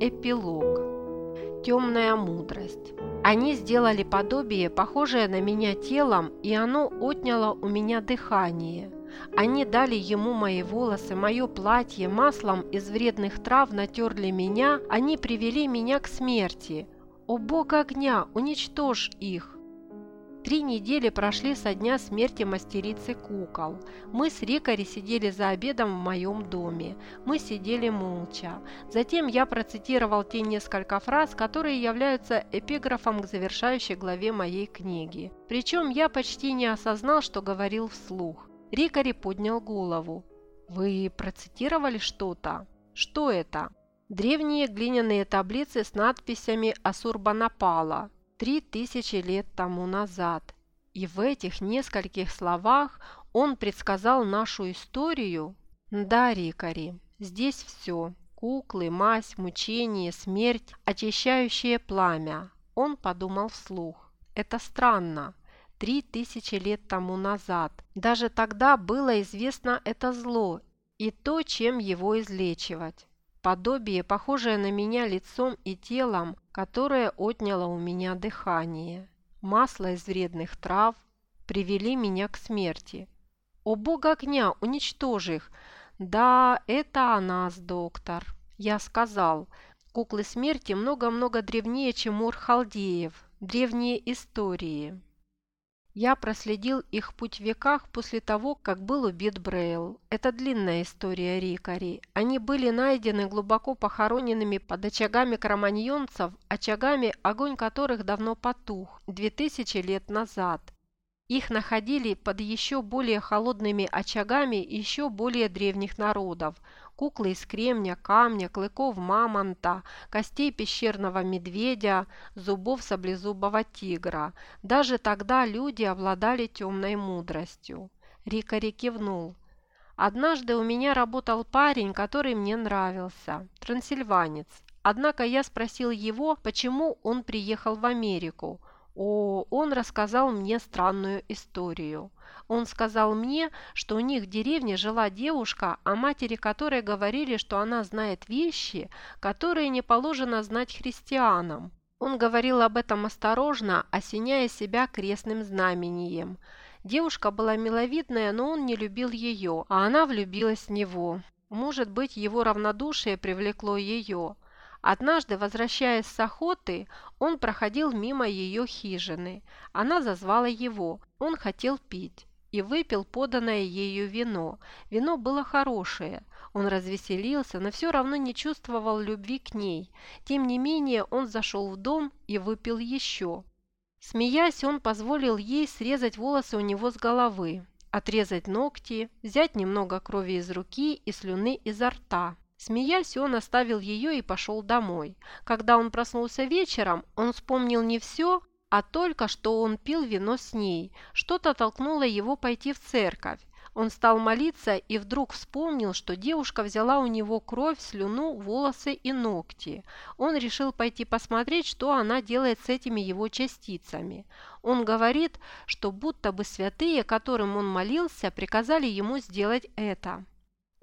Эпилог. Темная мудрость. Они сделали подобие, похожее на меня телом, и оно отняло у меня дыхание. Они дали ему мои волосы, мое платье, маслом из вредных трав натерли меня, они привели меня к смерти. О бог огня, уничтожь их! Три недели прошли со дня смерти мастерицы кукол. Мы с Рикари сидели за обедом в моем доме. Мы сидели молча. Затем я процитировал те несколько фраз, которые являются эпиграфом к завершающей главе моей книги. Причем я почти не осознал, что говорил вслух. Рикари поднял голову. «Вы процитировали что-то? Что это?» Древние глиняные таблицы с надписями «Асурбанапала», три тысячи лет тому назад. И в этих нескольких словах он предсказал нашу историю? Да, Рикари, здесь все. Куклы, мазь, мучение, смерть, очищающее пламя. Он подумал вслух. Это странно. Три тысячи лет тому назад. Даже тогда было известно это зло и то, чем его излечивать. Подобие, похожее на меня лицом и телом, которое отняло у меня дыхание. Масло из вредных трав привели меня к смерти. О бог огня, уничтожь их! Да, это о нас, доктор. Я сказал, куклы смерти много-много древнее, чем Ур Халдеев, древние истории. Я проследил их путь в веках после того, как был убит Брейл. Это длинная история Рикари. Они были найдены глубоко похороненными под очагами кроманьонцев, очагами, огонь которых давно потух, 2000 лет назад. Их находили под еще более холодными очагами еще более древних народов – куклы из кремня, камня, клыков мамонта, костей пещерного медведя, зубов саблезубого тигра. Даже тогда люди обладали темной мудростью. Рикари кивнул. Однажды у меня работал парень, который мне нравился, трансильванец. Однако я спросил его, почему он приехал в Америку. О, он рассказал мне странную историю. Он сказал мне, что у них в деревне жила девушка, о матери которой говорили, что она знает вещи, которые не положено знать христианам. Он говорил об этом осторожно, осеняя себя крестным знамением. Девушка была миловидная, но он не любил ее, а она влюбилась в него. Может быть, его равнодушие привлекло ее. Однажды, возвращаясь с охоты, он проходил мимо ее хижины. Она зазвала его. Он хотел пить и выпил поданное ею вино. Вино было хорошее. Он развеселился, но все равно не чувствовал любви к ней. Тем не менее, он зашел в дом и выпил еще. Смеясь, он позволил ей срезать волосы у него с головы, отрезать ногти, взять немного крови из руки и слюны изо рта. Смеясь, он оставил ее и пошел домой. Когда он проснулся вечером, он вспомнил не все, а только что он пил вино с ней. Что-то толкнуло его пойти в церковь. Он стал молиться и вдруг вспомнил, что девушка взяла у него кровь, слюну, волосы и ногти. Он решил пойти посмотреть, что она делает с этими его частицами. Он говорит, что будто бы святые, которым он молился, приказали ему сделать это.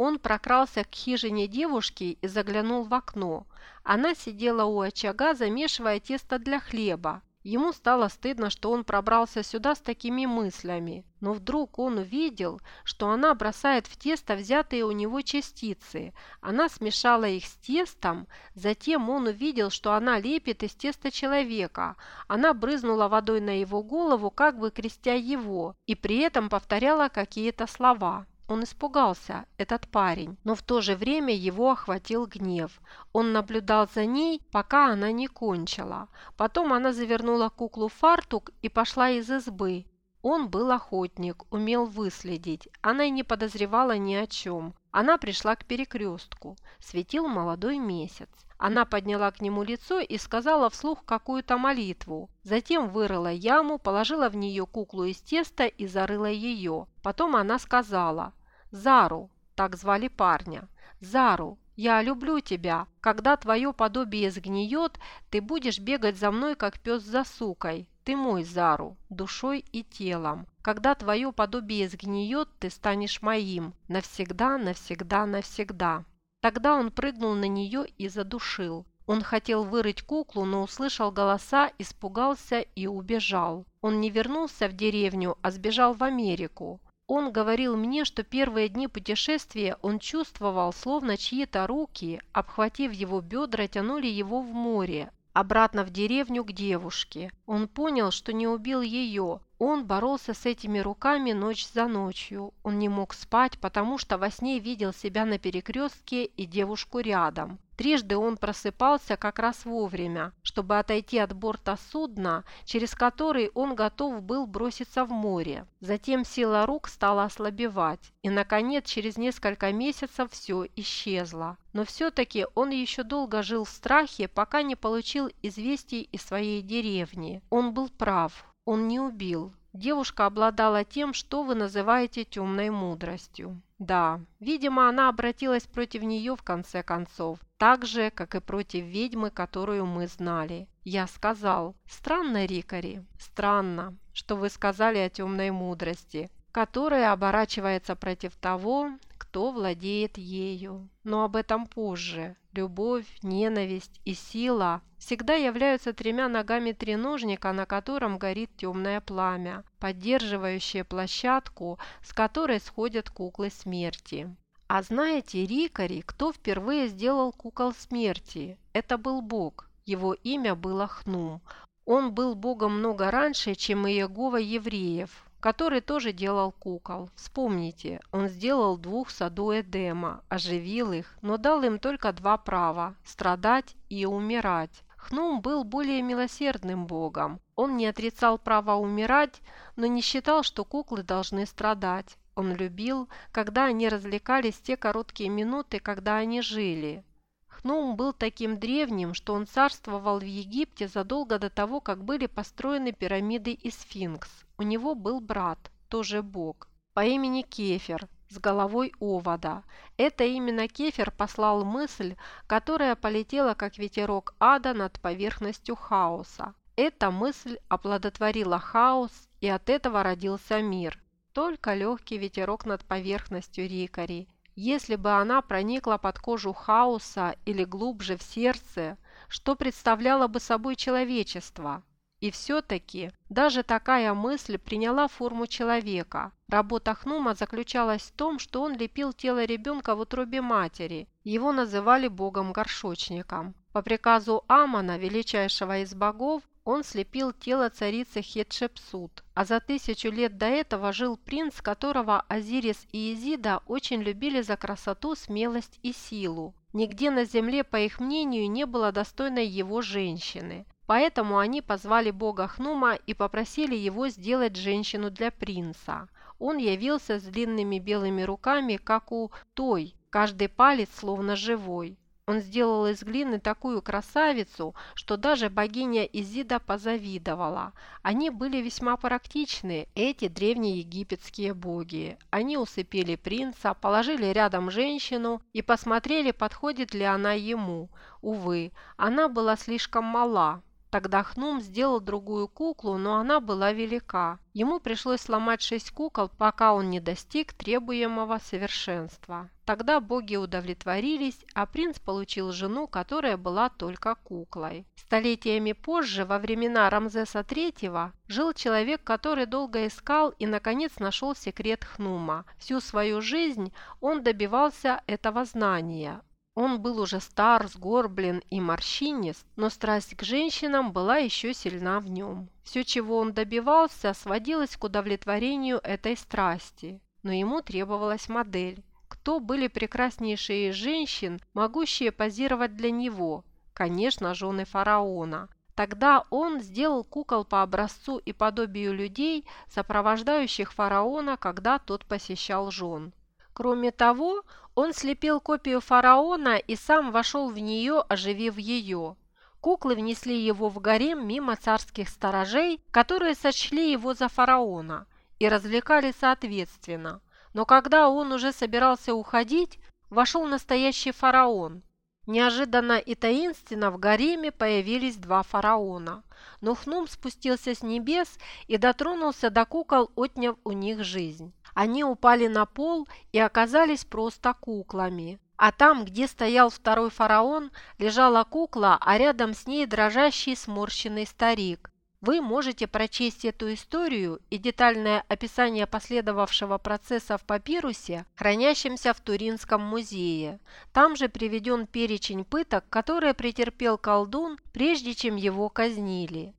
Он прокрался к хижине девушки и заглянул в окно. Она сидела у очага, замешивая тесто для хлеба. Ему стало стыдно, что он пробрался сюда с такими мыслями, но вдруг он увидел, что она бросает в тесто взятые у него частицы. Она смешала их с тестом, затем он увидел, что она лепит из теста человека. Она брызнула водой на его голову, как бы крестя его, и при этом повторяла какие-то слова. Он испугался, этот парень, но в то же время его охватил гнев. Он наблюдал за ней, пока она не кончила. Потом она завернула куклу в фартук и пошла из избы. Он был охотник, умел выследить. Она и не подозревала ни о чем. Она пришла к перекрестку. Светил молодой месяц. Она подняла к нему лицо и сказала вслух какую-то молитву. Затем вырыла яму, положила в нее куклу из теста и зарыла ее. Потом она сказала Зару, так звали парня. Зару, я люблю тебя. Когда твое подобие сгниет, ты будешь бегать за мной, как пес за сукой. Ты мой, Зару, душой и телом. Когда твое подобие сгниет, ты станешь моим. Навсегда, навсегда, навсегда. Тогда он прыгнул на нее и задушил. Он хотел вырыть куклу, но услышал голоса, испугался и убежал. Он не вернулся в деревню, а сбежал в Америку. Он говорил мне, что первые дни путешествия он чувствовал, словно чьи-то руки, обхватив его бедра, тянули его в море, обратно в деревню к девушке. Он понял, что не убил ее. Он боролся с этими руками ночь за ночью. Он не мог спать, потому что во сне видел себя на перекрестке и девушку рядом. Трижды он просыпался как раз вовремя, чтобы отойти от борта судна, через который он готов был броситься в море. Затем сила рук стала ослабевать, и, наконец, через несколько месяцев все исчезло. Но все-таки он еще долго жил в страхе, пока не получил известий из своей деревни. Он был прав, он не убил. Девушка обладала тем, что вы называете темной мудростью. Да, видимо, она обратилась против нее в конце концов, так же, как и против ведьмы, которую мы знали. Я сказал, странно, Рикари, странно, что вы сказали о темной мудрости, которая оборачивается против того, кто владеет ею. Но об этом позже. Любовь, ненависть и сила всегда являются тремя ногами треножника, на котором горит темное пламя, поддерживающее площадку, с которой сходят куклы смерти. А знаете, Рикари, кто впервые сделал кукол смерти? Это был Бог. Его имя было Хнум. Он был богом много раньше, чем Иегова евреев который тоже делал кукол. Вспомните, он сделал двух в саду Эдема, оживил их, но дал им только два права – страдать и умирать. Хнум был более милосердным богом. Он не отрицал права умирать, но не считал, что куклы должны страдать. Он любил, когда они развлекались те короткие минуты, когда они жили. Хнум был таким древним, что он царствовал в Египте задолго до того, как были построены пирамиды и сфинкс. У него был брат, тоже бог, по имени Кефер, с головой овода. Это именно Кефер послал мысль, которая полетела как ветерок ада над поверхностью хаоса. Эта мысль оплодотворила хаос, и от этого родился мир. Только легкий ветерок над поверхностью Рикари – если бы она проникла под кожу хаоса или глубже в сердце, что представляло бы собой человечество? И все-таки даже такая мысль приняла форму человека. Работа Хнума заключалась в том, что он лепил тело ребенка в утробе матери. Его называли богом-горшочником. По приказу Амона, величайшего из богов, он слепил тело царицы Хетшепсут, а за тысячу лет до этого жил принц, которого Азирис и Изида очень любили за красоту, смелость и силу. Нигде на земле, по их мнению, не было достойной его женщины. Поэтому они позвали бога Хнума и попросили его сделать женщину для принца. Он явился с длинными белыми руками, как у той, каждый палец словно живой. Он сделал из глины такую красавицу, что даже богиня Изида позавидовала. Они были весьма практичны, эти древние египетские боги. Они усыпили принца, положили рядом женщину и посмотрели, подходит ли она ему. Увы, она была слишком мала, Тогда Хнум сделал другую куклу, но она была велика. Ему пришлось сломать шесть кукол, пока он не достиг требуемого совершенства. Тогда боги удовлетворились, а принц получил жену, которая была только куклой. Столетиями позже, во времена Рамзеса III, жил человек, который долго искал и, наконец, нашел секрет Хнума. Всю свою жизнь он добивался этого знания. Он был уже стар, сгорблен и морщинист, но страсть к женщинам была еще сильна в нем. Все, чего он добивался, сводилось к удовлетворению этой страсти. Но ему требовалась модель. Кто были прекраснейшие женщин, могущие позировать для него? Конечно, жены фараона. Тогда он сделал кукол по образцу и подобию людей, сопровождающих фараона, когда тот посещал жен. Кроме того, он слепил копию фараона и сам вошел в нее, оживив ее. Куклы внесли его в гарем мимо царских сторожей, которые сочли его за фараона, и развлекали соответственно. Но когда он уже собирался уходить, вошел настоящий фараон. Неожиданно и таинственно в гареме появились два фараона. Но Хнум спустился с небес и дотронулся до кукол, отняв у них жизнь. Они упали на пол и оказались просто куклами. А там, где стоял второй фараон, лежала кукла, а рядом с ней дрожащий сморщенный старик. Вы можете прочесть эту историю и детальное описание последовавшего процесса в папирусе, хранящемся в Туринском музее. Там же приведен перечень пыток, которые претерпел колдун, прежде чем его казнили.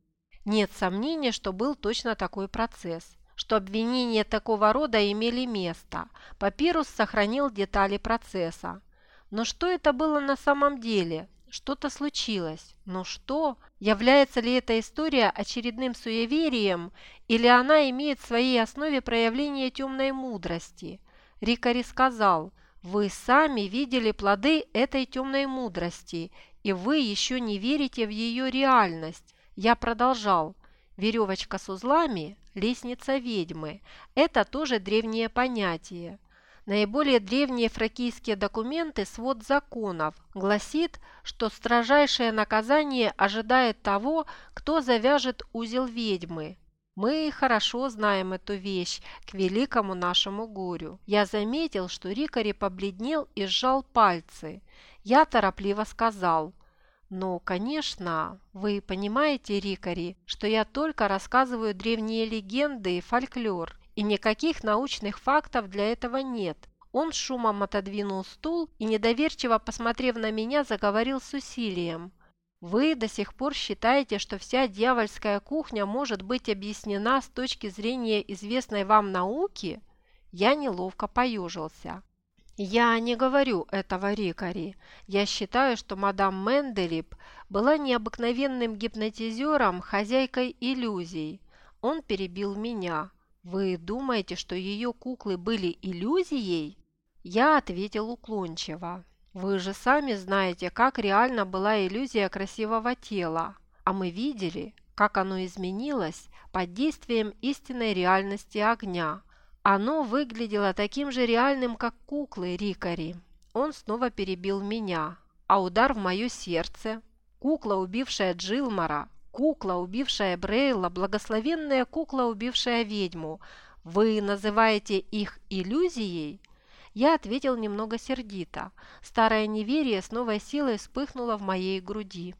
Нет сомнения, что был точно такой процесс что обвинения такого рода имели место. Папирус сохранил детали процесса. Но что это было на самом деле? Что-то случилось. Но что? Является ли эта история очередным суеверием, или она имеет в своей основе проявление темной мудрости? Рикари сказал, «Вы сами видели плоды этой темной мудрости, и вы еще не верите в ее реальность». Я продолжал, «Веревочка с узлами – лестница ведьмы. Это тоже древнее понятие. Наиболее древние фракийские документы «Свод законов» гласит, что строжайшее наказание ожидает того, кто завяжет узел ведьмы. Мы хорошо знаем эту вещь к великому нашему горю. Я заметил, что Рикари побледнел и сжал пальцы. Я торопливо сказал, «Ну, конечно, вы понимаете, Рикари, что я только рассказываю древние легенды и фольклор, и никаких научных фактов для этого нет. Он шумом отодвинул стул и, недоверчиво посмотрев на меня, заговорил с усилием. «Вы до сих пор считаете, что вся дьявольская кухня может быть объяснена с точки зрения известной вам науки?» Я неловко поежился. «Я не говорю этого Рикари. Я считаю, что мадам Менделип была необыкновенным гипнотизером, хозяйкой иллюзий. Он перебил меня. «Вы думаете, что ее куклы были иллюзией?» Я ответил уклончиво. «Вы же сами знаете, как реально была иллюзия красивого тела, а мы видели, как оно изменилось под действием истинной реальности огня. Оно выглядело таким же реальным, как куклы Рикари. Он снова перебил меня, а удар в мое сердце. Кукла, убившая Джилмара, Кукла, убившая Брейла, благословенная кукла, убившая ведьму. Вы называете их иллюзией? Я ответил немного сердито. Старое неверие с новой силой вспыхнуло в моей груди.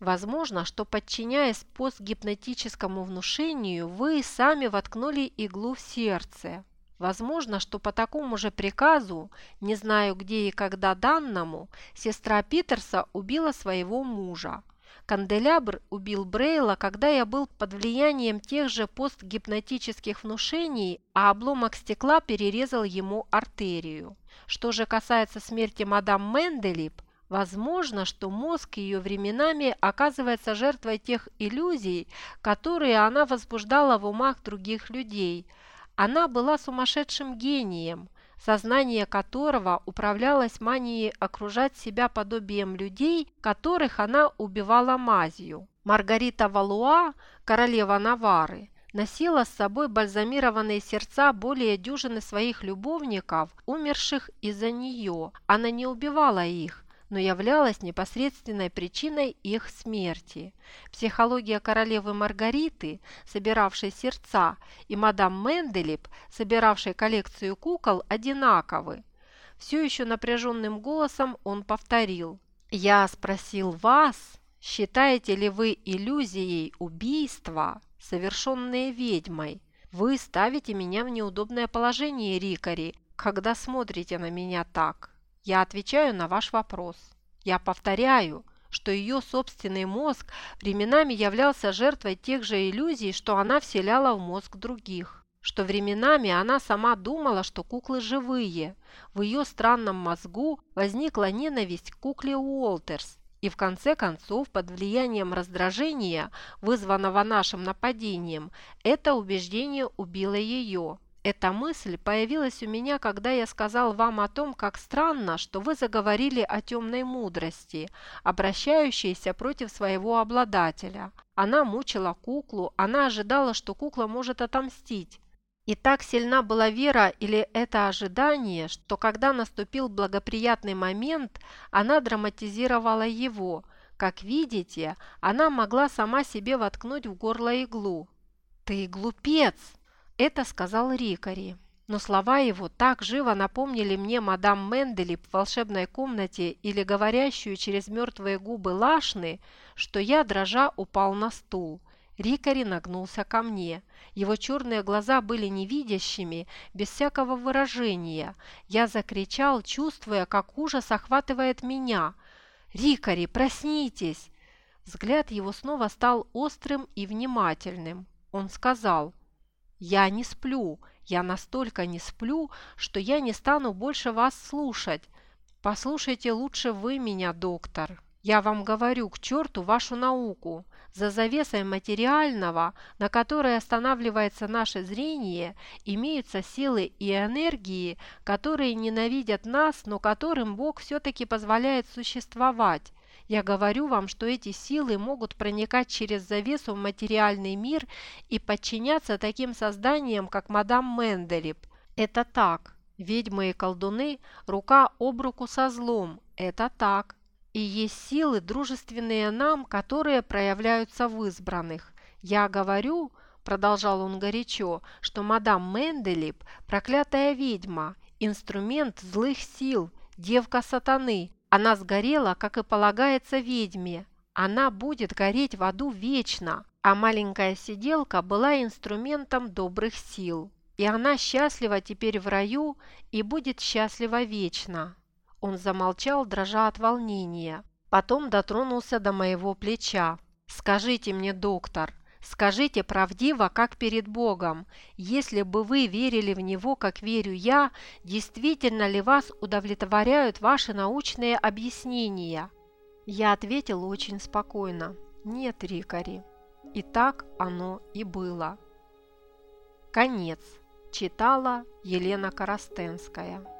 Возможно, что подчиняясь постгипнотическому внушению, вы сами воткнули иглу в сердце. Возможно, что по такому же приказу, не знаю где и когда данному, сестра Питерса убила своего мужа. Канделябр убил Брейла, когда я был под влиянием тех же постгипнотических внушений, а обломок стекла перерезал ему артерию. Что же касается смерти мадам Менделип, возможно, что мозг ее временами оказывается жертвой тех иллюзий, которые она возбуждала в умах других людей. Она была сумасшедшим гением – сознание которого управлялось манией окружать себя подобием людей, которых она убивала мазью. Маргарита Валуа, королева Навары, носила с собой бальзамированные сердца более дюжины своих любовников, умерших из-за нее. Она не убивала их, но являлась непосредственной причиной их смерти. Психология королевы Маргариты, собиравшей сердца, и мадам Менделип, собиравшей коллекцию кукол, одинаковы. Все еще напряженным голосом он повторил. «Я спросил вас, считаете ли вы иллюзией убийства, совершенные ведьмой? Вы ставите меня в неудобное положение, Рикари, когда смотрите на меня так». Я отвечаю на ваш вопрос. Я повторяю, что ее собственный мозг временами являлся жертвой тех же иллюзий, что она вселяла в мозг других. Что временами она сама думала, что куклы живые. В ее странном мозгу возникла ненависть к кукле Уолтерс. И в конце концов, под влиянием раздражения, вызванного нашим нападением, это убеждение убило ее. Эта мысль появилась у меня, когда я сказал вам о том, как странно, что вы заговорили о темной мудрости, обращающейся против своего обладателя. Она мучила куклу, она ожидала, что кукла может отомстить. И так сильна была вера или это ожидание, что когда наступил благоприятный момент, она драматизировала его. Как видите, она могла сама себе воткнуть в горло иглу. «Ты глупец!» Это сказал Рикари. Но слова его так живо напомнили мне мадам Менделип в волшебной комнате или говорящую через мертвые губы Лашны, что я, дрожа, упал на стул. Рикари нагнулся ко мне. Его черные глаза были невидящими, без всякого выражения. Я закричал, чувствуя, как ужас охватывает меня. «Рикари, проснитесь!» Взгляд его снова стал острым и внимательным. Он сказал, «Я не сплю, я настолько не сплю, что я не стану больше вас слушать. Послушайте лучше вы меня, доктор. Я вам говорю, к черту вашу науку. За завесой материального, на которой останавливается наше зрение, имеются силы и энергии, которые ненавидят нас, но которым Бог все-таки позволяет существовать. Я говорю вам, что эти силы могут проникать через завесу в материальный мир и подчиняться таким созданиям, как мадам Менделип. Это так. Ведьмы и колдуны рука об руку со злом. Это так. И есть силы, дружественные нам, которые проявляются в избранных. Я говорю, продолжал он горячо, что мадам Менделип – проклятая ведьма, инструмент злых сил, девка сатаны, она сгорела, как и полагается ведьме. Она будет гореть в аду вечно, а маленькая сиделка была инструментом добрых сил. И она счастлива теперь в раю и будет счастлива вечно. Он замолчал, дрожа от волнения. Потом дотронулся до моего плеча. «Скажите мне, доктор, Скажите правдиво, как перед Богом, если бы вы верили в Него, как верю я, действительно ли вас удовлетворяют ваши научные объяснения?» Я ответил очень спокойно. «Нет, Рикари». И так оно и было. Конец. Читала Елена Коростенская.